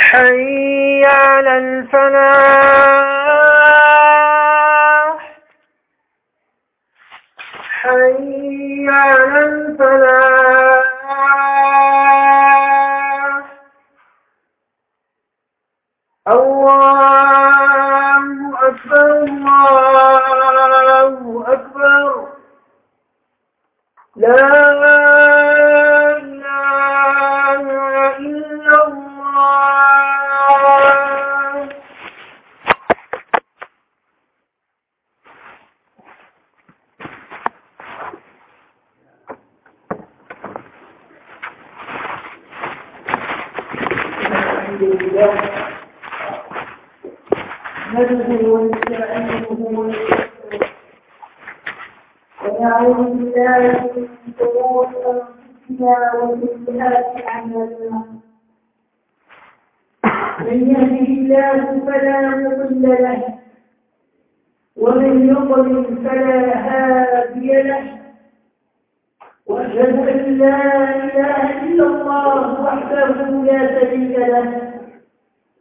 حي على الفلاح الحمد لله نحمده ونستعينه ونستغفره بالله من شرور انفسنا وسيئات اعمالنا من يهده الله فلا مضل له ومن يضلل فلا هادي له وأشهد أن لا إله إلا الله وحده لا شريك له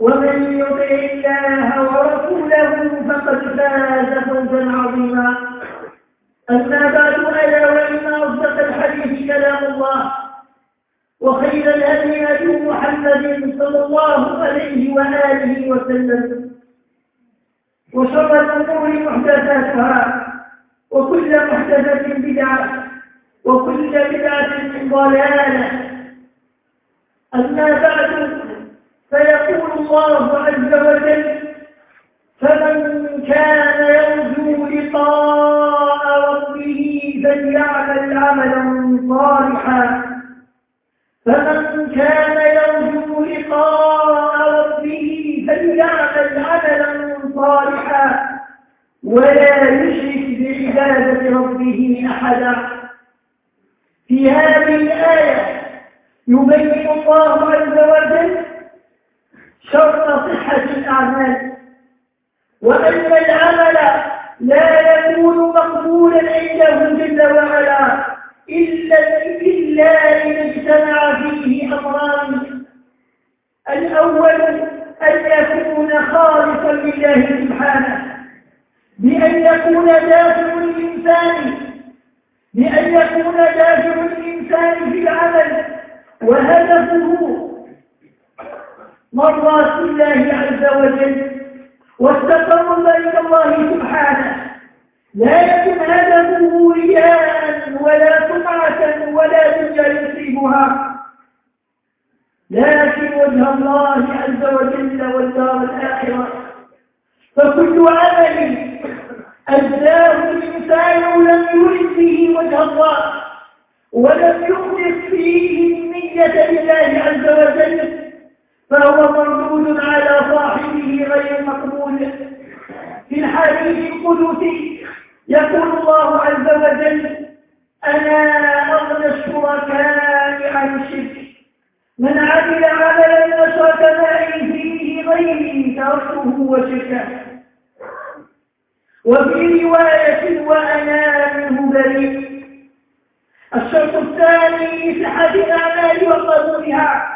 ومن يطع الله ورسوله فقد فاز فوزا عظيما. أما بعد ألا وإن أصدق الحديث كلام الله وخير الهدي هدي محمد صلى الله عليه وآله وسلم. وشر الأمور محدثاتها وكل محدثة بدعة وكل بدعة ضلالة. أما بعد الله عز وجل فمن كان يرجو لقاء ربه فليعمل عملا صالحا. فمن كان يرجو لقاء ربه فليعمل عملا صالحا. ولا يشرك بعبادة ربه أحدا. في هذه الآية يبين الله عز وجل شرط صحة الأعمال. وأن العمل لا يكون مقبولا عنده جل وعلا إلا إلا إذا اجتمع فيه أمران. الأول أن يكون خالصا لله سبحانه. بأن يكون دافع الإنسان بأن يكون دافع الإنسان في العمل. وهدفه مرضاة الله عز وجل والتقرب إلى الله سبحانه. لا يكن هدفه رياء ولا سمعة ولا دنيا يصيبها. لكن وجه الله عز وجل والدار الآخرة. فكل عمل أجزاه الإنسان لم يرد فيه وجه الله ولم يخلص فيه النية لله عز وجل. فهو مردود على صاحبه غير مقبول. في الحديث القدسي يقول الله عز وجل أنا أغنى الشركاء عن الشرك. من عمل عملا أشرك معي فيه غيري تركته وشركه. وفي رواية وأنا منه بريء. الشرط الثاني في صحة الأعمال وقبولها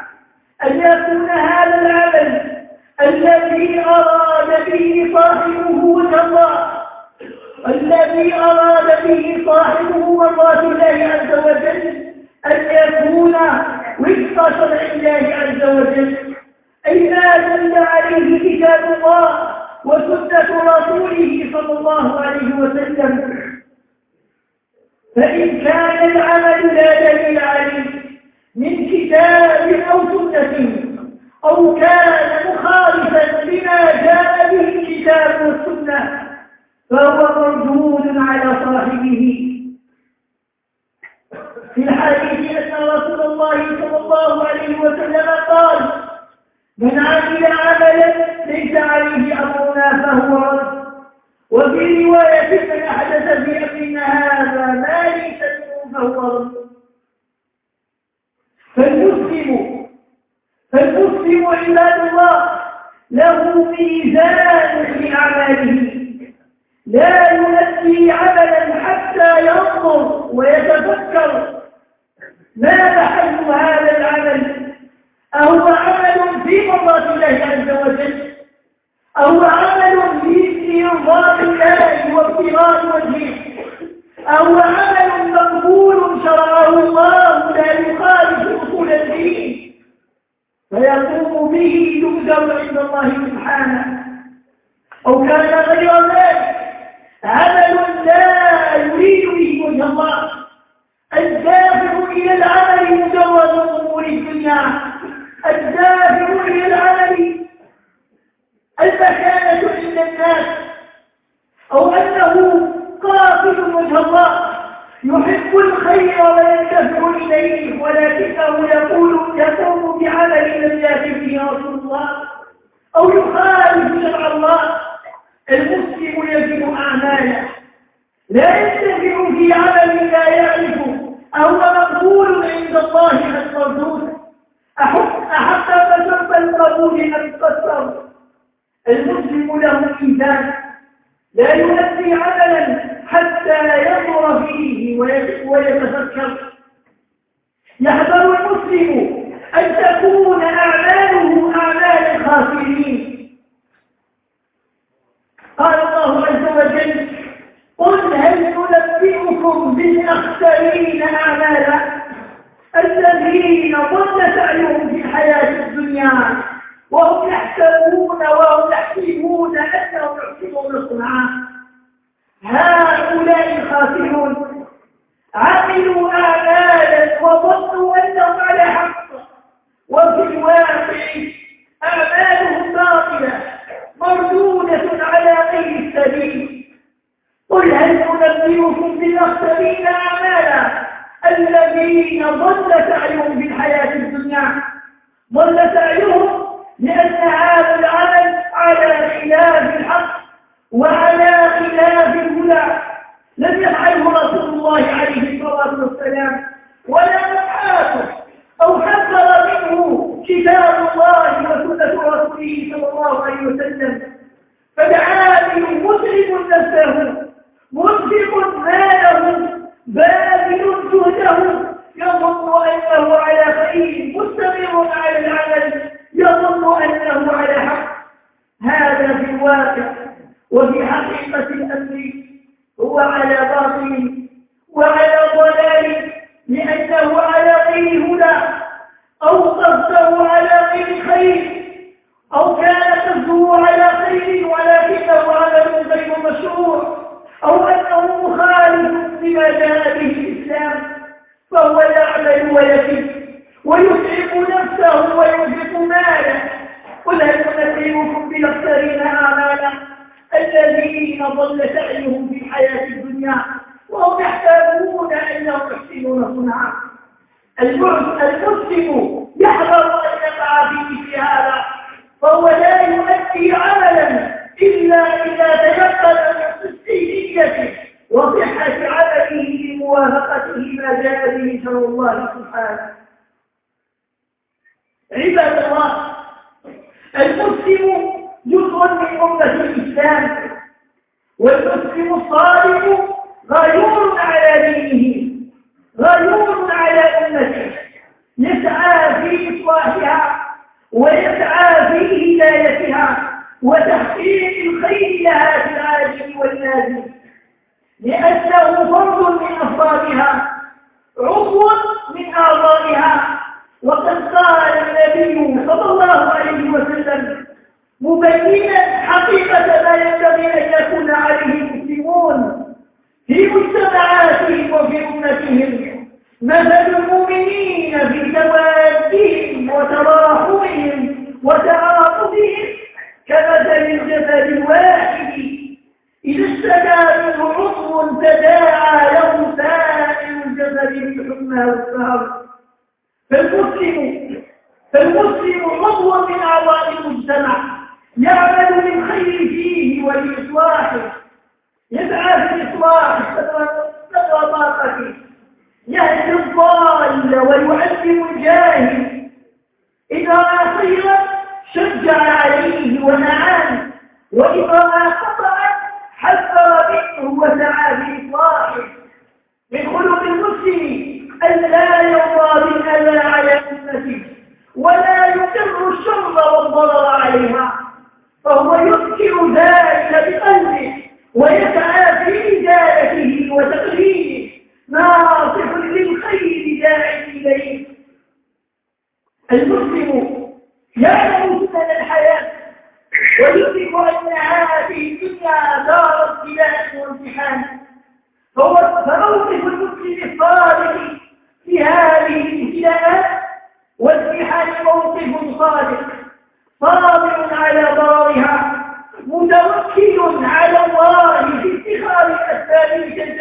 أن يكون هذا العمل الذي أراد به صاحبه الله الذي أراد به صاحبه مرضاة الله عز وجل أن يكون وفق شرع الله عز وجل. أي ما دل عليه كتاب الله وسنة رسوله صلى الله عليه وسلم. فإن كان العمل لا دليل عليه من كتاب أو سنة أو كان مخالفا لما جاء به الكتاب والسنة فهو مردود على صاحبه. في الحديث أن رسول الله صلى الله عليه وسلم قال من عمل عملا ليس عليه أمرنا فهو رد. وفي رواية من أحدث في أمرنا هذا ما ليس منه فهو رد فالمسلم فالمسلم عباد الله له ميزان في أعماله لا يؤدي عملا حتى ينظر ويتفكر ما محل هذا العمل أهو عمل في مرضات الله عز وجل أهو عمل في إرضاء الله وابتغاء وجهه أهو عمل مقبول شرعه الله لا يخالف أصول الدين فيقوم به يؤجر عند الله سبحانه. أو كان غير ذلك عمل لا يريد به وجه الله. الدافع إلى العمل مجرد أمور الدنيا. الدافع إلى العمل المكانة عند الناس. أو أنه قاصد وجه الله. يحب الخير ويندفع إليه ولكنه يقول يقوم بعمل لم يأتي به رسول الله. أو يخالف شرع الله. المسلم يجب أعماله. لا ينتفع في عمل لا يعرفه أهو مقبول عند الله أم مردود أحق فشرط القبول أم قصر المسلم له إيمان لا يؤدي عملا. حتى ينظر فيه ويتفكر يحذر المسلم أن تكون أعماله أعمال الخاسرين قال الله عز وجل قل هل ننبئكم بالأخسرين أعمالا الذين ضل سعيهم في الحياة الدنيا وهم يحسبون وهم يحسبون أنهم يحسنون صنعا هؤلاء خاسرون عملوا أعمالا وظنوا أنهم على حق وفي الواقع أعمالهم باطلة مردودة على غير السبيل قل هل ننبئكم بالأخسرين أعمالا الذين ضل سعيهم في الحياة الدنيا ضل سعيهم لأن هذا العمل على خلاف الحق وعلى خلاف الهدى لم يفعله رسول الله عليه الصلاة والسلام ولا أصحابه أو حذر منه كتاب الله وسنة رسوله صلى الله عليه وسلم. فالعامل مسلم نفسه مسلم ماله باذل جهده يظن أنه على خير مستمر على العمل يظن أنه على حق. هذا في الواقع وفي حقيقة الأمر هو على باطل وعلى لأنه على غير هدى أو قصده على غير خير أو كان قصده على خير ولكنه عمل غير مشروع أو أنه مخالف لما جاء به الإسلام فهو يعمل ويكذب ويتعب نفسه وينفق ماله. قل هل ننبئكم بالاخسرين أعمالا الذين ضل سعيهم في الحياة الدنيا؟ وهم يحسبون أنهم يحسنون صنعا. المسلم يحذر أن يقع في مثل هذا فهو لا يؤدي عملا إلا إذا تيقن من صدق وصحة عمله لموافقته ما جاء به شرع الله سبحانه. عباد الله المسلم جزء من أمة الإسلام والمسلم الصادق غيور على دينه غيور على أمته. يسعى في إصلاحها ويسعى في هدايتها وتحقيق الخير لها في العاجل والنازل لأنه فرد من أفرادها عضو من أعضائها. وقد قال النبي صلى الله عليه وسلم مبينا حقيقة ما ينبغي أن يكون عليه المسلمون. في مجتمعاتهم وفي أمتهم مثل المؤمنين متوكل على الله باتخاذ أسباب الجنة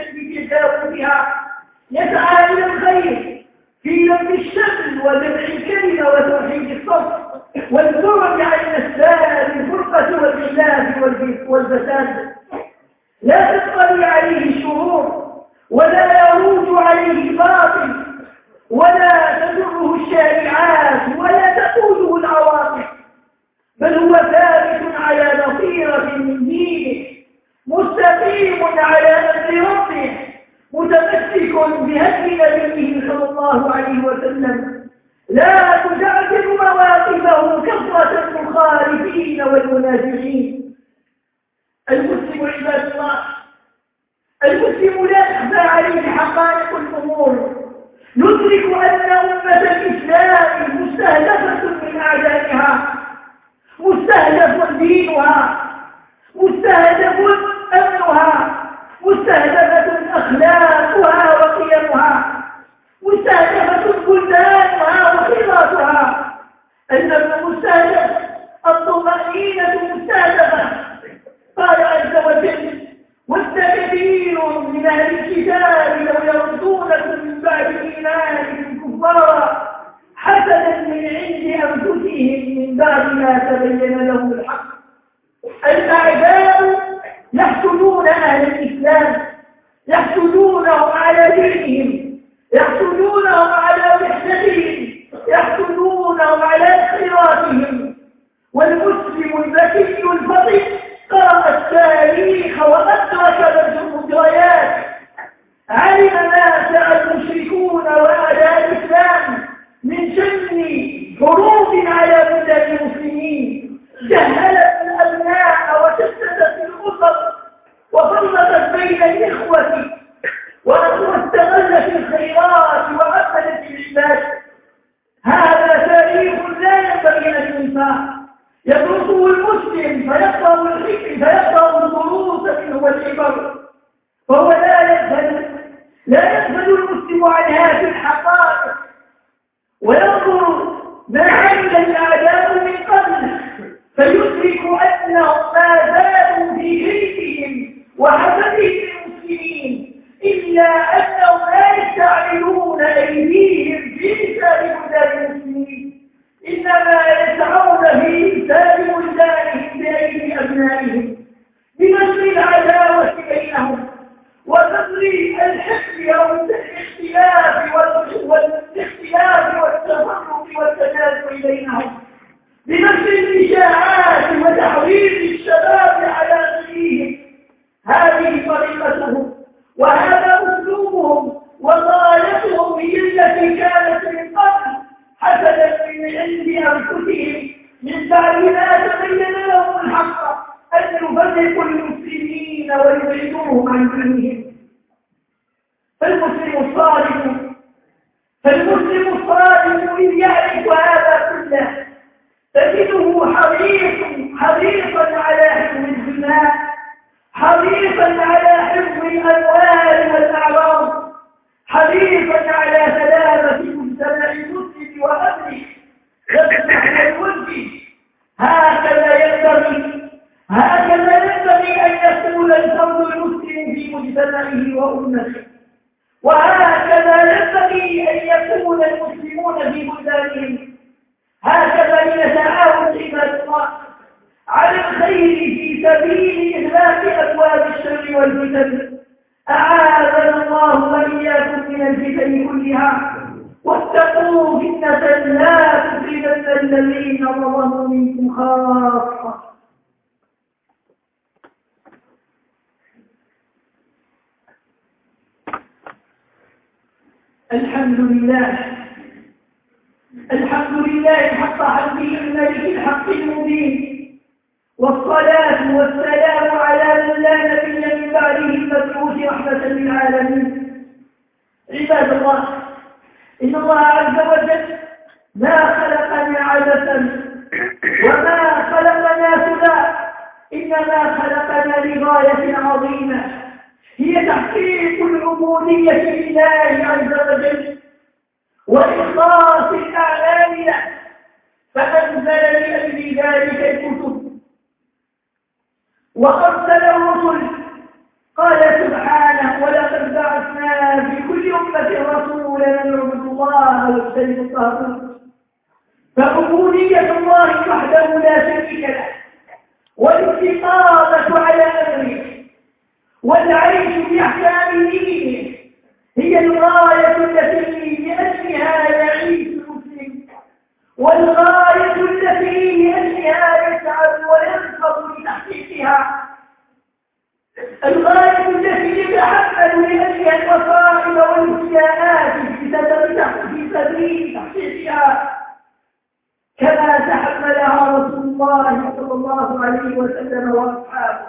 بعد ما تبين له الحق. الأعداء يحسدون أهل الإسلام يحسدونهم على دينهم يحسدونهم على محنتهم يحسدونهم على خيراتهم. والمسلم الذكي الفطن قرأ التاريخ وأدرك المجريات علم ما سعى المشركون وأعداء الإسلام من شر حروب على بدن المسلمين جهلت الأبناء وشتتت الأسر وفرقت بين الإخوة القائم إذ يعرف هذا كله. تجده حريص حريصا على حفظ الدماء حريصا على حفظ الأموال والأعراض حريصا على سلامة مجتمع المسلم وأمره خدمه الوجه هكذا ينبغي هكذا ينبغي أن يكون الفرد المسلم في مجتمعه وأمته. وهكذا ينبغي أن يكون المسلمون في بلدانهم هكذا لنتعاون عباد الله على الخير في سبيل إهلاك أبواب الشر والفتن. أعاذنا الله وإياكم من الفتن كلها. واتقوا فتنة لا تصيبن الذين ظلموا منكم خاصة. الحمد لله. الحمد لله حق حمده الملك الحق المبين. والصلاة والسلام على من لا نبي من بعده المبعوث رحمة للعالمين. عباد الله إن الله عز وجل ما خلقنا عبثا وما خلقنا سدى إنما خلقنا لغاية عظيمة. هي تحقيق العبودية لله عز وجل وإخلاص الأعمال له فأنزل لأجل ذلك الكتب. وأرسل الرسل قال سبحانه ولقد بعثنا في كل أمة رسولا أن يعبدوا الله واجتنبوا الطاغوت فعبودية الله وحده لا شريك له والاستقامة على أمره. والعيش بأحكام دينه هي الغاية التي لأجلها يعيش المسلم. والغاية التي لأجلها يسعد وينفض لتحقيقها الغاية التي يتحمل لأجلها المصائب والنسيانات في سبيل تحقيقها. كما تحملها رسول الله صلى الله عليه وسلم وأصحابه.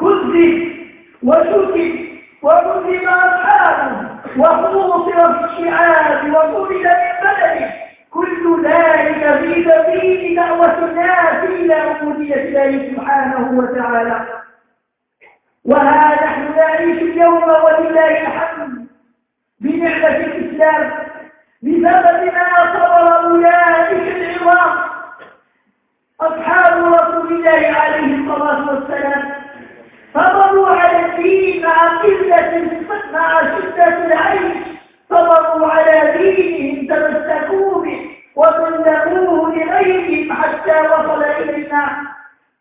كذب وشتم وكذب أصحابه وحوصر في الشعاب وطرد من بلده كل ذلك في سبيل دعوة الناس إلى عبودية الله سبحانه وتعالى. وها نحن نعيش اليوم ولله الحمد بنعمة الإسلام. بسبب ما صبر أولئك العظام. أصحاب رسول الله عليه الصلاة والسلام صبروا على الدين قلة مع شدة العيش. صبروا على دينهم تمسكوا به وسلموه لغيرهم حتى وصل إلينا.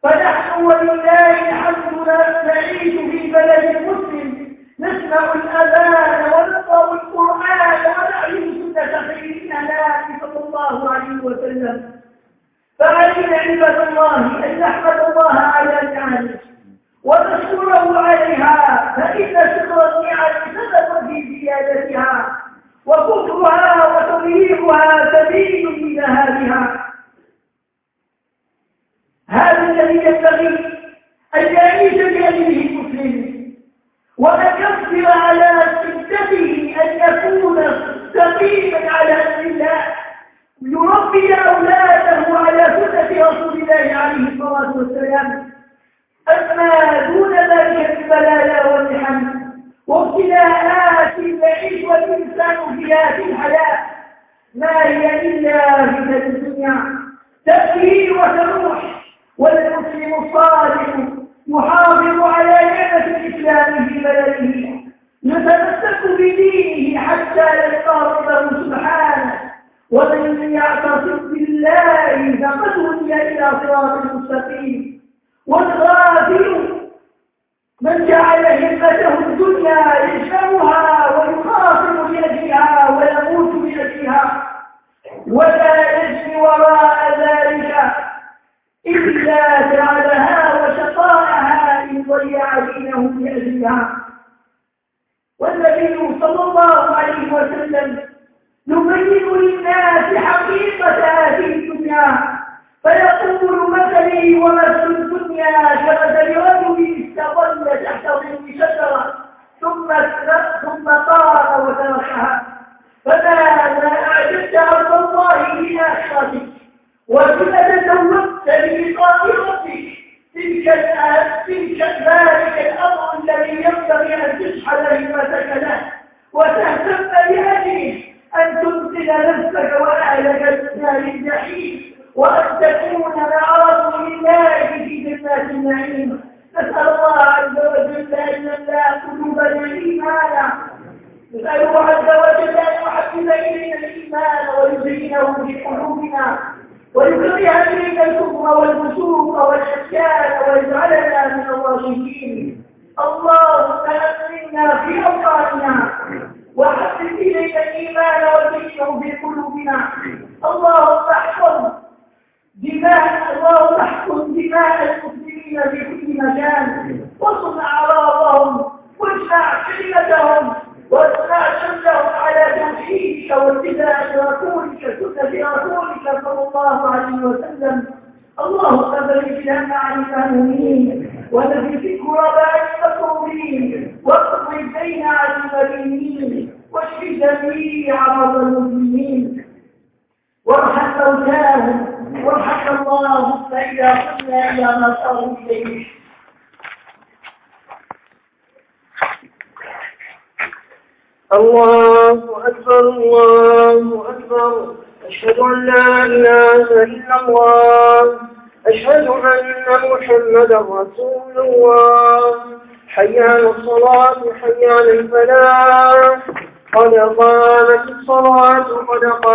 فنحن ولله الحمد نعيش في بلد مسلم. نسمع الأذان ونقرأ القرآن ونعلم سنة خيرنا النبي صلى الله عليه وسلم. فعلينا عباد الله أن نحمد الله على نعمه ونشكره عليها فإن شكر النعم سبب في زيادتها وكفرها وتضييقها سبيل لذهابها هذا الذي ينبغي أن يعيش بأجله المسلم وأن يصبر على شدته أن يكون سقيما على أمر الله يربي أولاده على سنة رسول الله عليه الصلاة والسلام أما دون ذلك البلايا والمحن وابتلاءات يعيش الإنسان فيها في الحياة ما هي إلا من الدنيا تأتي وتروح والمسلم الصالح يحافظ على نعمة الإسلام في بلده. يتمسك بدينه حتى يلقى ربه سبحانه. ومن يعتصم بالله فقد هدي إلى صراط يبين للناس حقيقة هذه الدنيا فيقول مثلي ومثل الدنيا كمثل رجل استظل تحت ظل شجرة ثم ثم قام وتركها. فماذا أعجبت عبد الله في آخرتك وكما تزوجت بلقاء ربك. تلك تلك ذلك الأمر الذي ينبغي أن تشحن همتك له وتهتم بهدي أن تبذل نفسك وأهلك الجحيم وأن تكون العرض لله في جنة النعيم. نسأل الله عز وجل أن لا قلوبنا إيمانا نسأله عز وجل أن يحبب إلينا الإيمان ويزينه في قلوبنا ويكره إلينا الكفر والفسوق والعصيان ويجعلنا من الراشدين. اللهم أمنا في أوطاننا وحبب إلينا الإيمان وزينه في قلوبنا. اللهم احفظ دماء اللهم احفظ دماء المسلمين في كل مكان. وصل أعراضهم. واجمع كلمتهم واجمع شملهم على توحيدك واتباع رسولك سنة رسولك صلى الله عليه وسلم. اللهم فرج لنا عن المهمومين ونفس كرباء المكروبين. واقض الدين عن المدينين واشف جميع مرضى المسلمين وارحم موتاهم وارحم اللهم اذا قمنا إلى ما صاروا اليه الله أكبر الله أكبر. أشهد أن لا إله إلا الله. أشهد أن محمدا رسول الله. حي على الصلاة حي على الفلاح. قد قامت الصلاة قد قامت